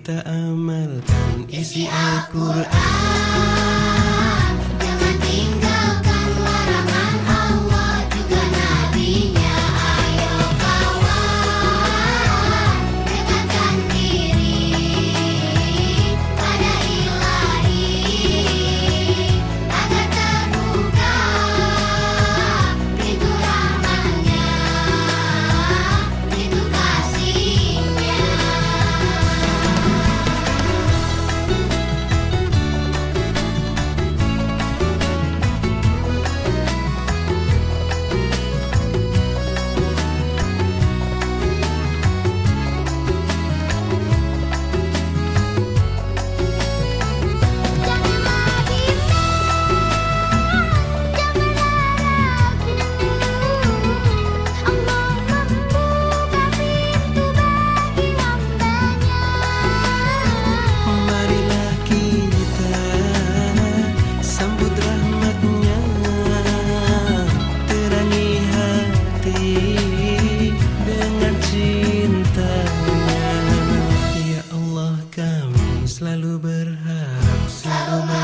kita amalkan isi Al-Quran. Oh my